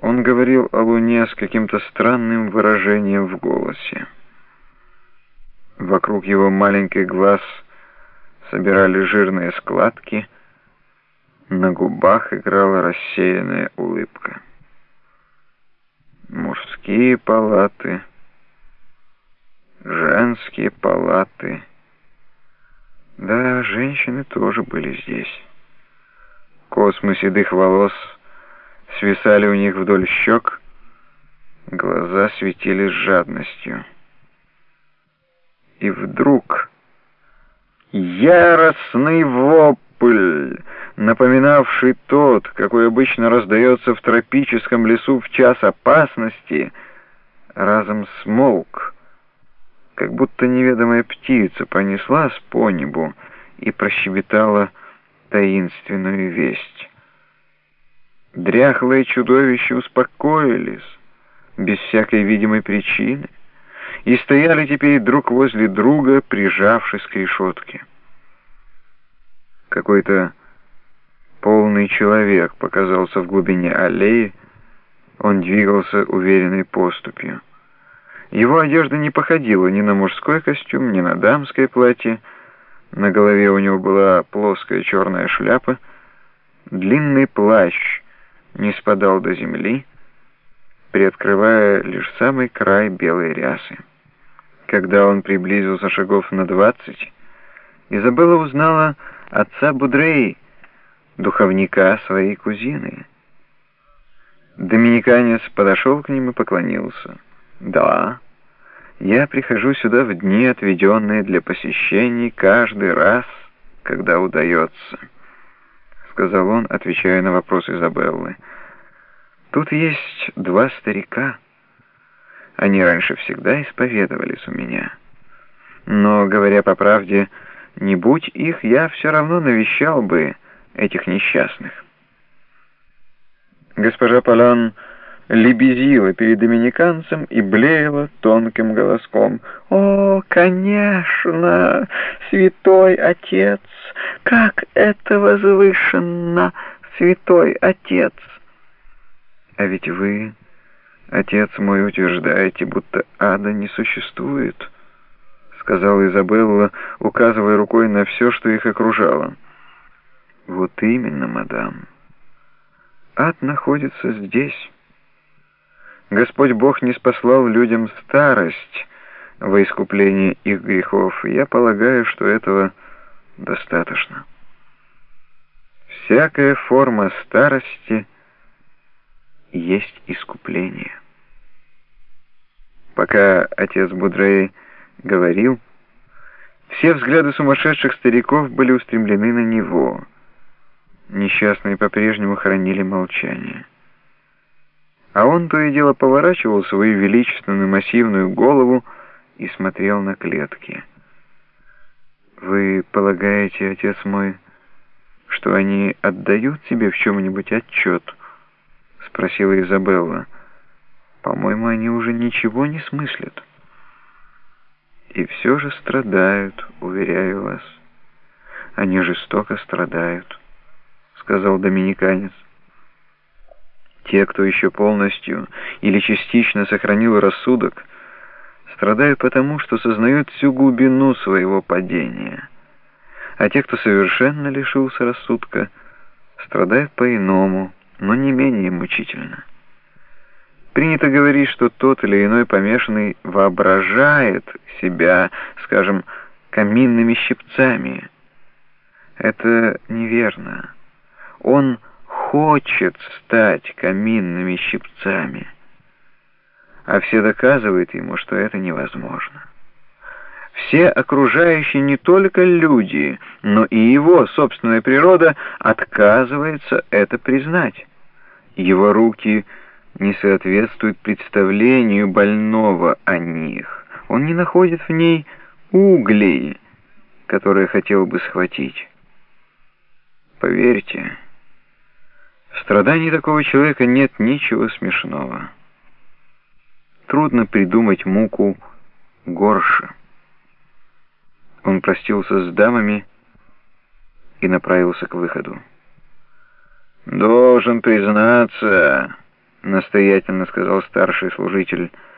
Он говорил о луне с каким-то странным выражением в голосе. Вокруг его маленьких глаз собирали жирные складки, на губах играла рассеянная улыбка. Мужские палаты, женские палаты. Да, женщины тоже были здесь. Космы седых волос свисали у них вдоль щек, глаза светились жадностью. И вдруг яростный вопль, напоминавший тот, какой обычно раздается в тропическом лесу в час опасности, разом смолк, как будто неведомая птица понеслась по небу и прощебетала таинственную весть. Дряхлые чудовища успокоились, без всякой видимой причины, и стояли теперь друг возле друга, прижавшись к решетке. Какой-то полный человек показался в глубине аллеи, он двигался уверенной поступью. Его одежда не походила ни на мужской костюм, ни на дамское платье, на голове у него была плоская черная шляпа, длинный плащ не спадал до земли, приоткрывая лишь самый край белой рясы. Когда он приблизился шагов на двадцать, Изабелла узнала отца Будрей, духовника своей кузины. Доминиканец подошел к ним и поклонился. «Да, я прихожу сюда в дни, отведенные для посещений, каждый раз, когда удается» сказал он, отвечая на вопрос Изабеллы. «Тут есть два старика. Они раньше всегда исповедовались у меня. Но, говоря по правде, не будь их, я все равно навещал бы этих несчастных». Госпожа Полян лебезила перед доминиканцем и блеяла тонким голоском. «О, конечно, святой отец! Как это возвышенно, святой отец!» «А ведь вы, отец мой, утверждаете, будто ада не существует», — сказала Изабелла, указывая рукой на все, что их окружало. «Вот именно, мадам. Ад находится здесь». Господь Бог не спаслал людям старость во искупление их грехов, и я полагаю, что этого достаточно. Всякая форма старости есть искупление. Пока отец Будрей говорил, все взгляды сумасшедших стариков были устремлены на него. Несчастные по-прежнему хранили молчание а он то и дело поворачивал свою величественную массивную голову и смотрел на клетки. «Вы полагаете, отец мой, что они отдают тебе в чем-нибудь отчет?» — спросила Изабелла. «По-моему, они уже ничего не смыслят». «И все же страдают, уверяю вас. Они жестоко страдают», — сказал доминиканец. Те, кто еще полностью или частично сохранил рассудок, страдают потому, что сознают всю глубину своего падения. А те, кто совершенно лишился рассудка, страдают по-иному, но не менее мучительно. Принято говорить, что тот или иной помешанный воображает себя, скажем, каминными щипцами. Это неверно. Он хочет стать каминными щипцами, а все доказывают ему, что это невозможно. Все окружающие не только люди, но и его собственная природа отказывается это признать. Его руки не соответствуют представлению больного о них. Он не находит в ней углей, которые хотел бы схватить. Поверьте, в страдании такого человека нет ничего смешного. Трудно придумать муку горше. Он простился с дамами и направился к выходу. «Должен признаться», — настоятельно сказал старший служитель, —